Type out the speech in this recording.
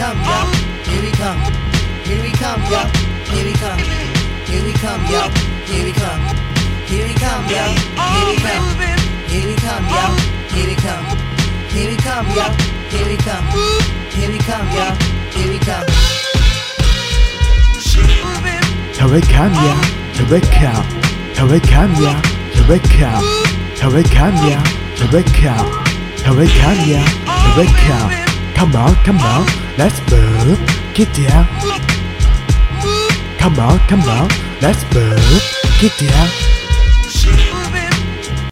come, yo. Here we come. Here we come, yo. Here we come. Here we come, yo. Here we come. Here we come, yo. Here we come. Here we come, yo. Here we come. Here we come, yo. Here we come. Here we come, yo. Here we come. Here we come, yeah. Here we come. Here we come, yeah. Here Come on, come on. Let's move. Get down. Come on, come on. Let's move. Get down.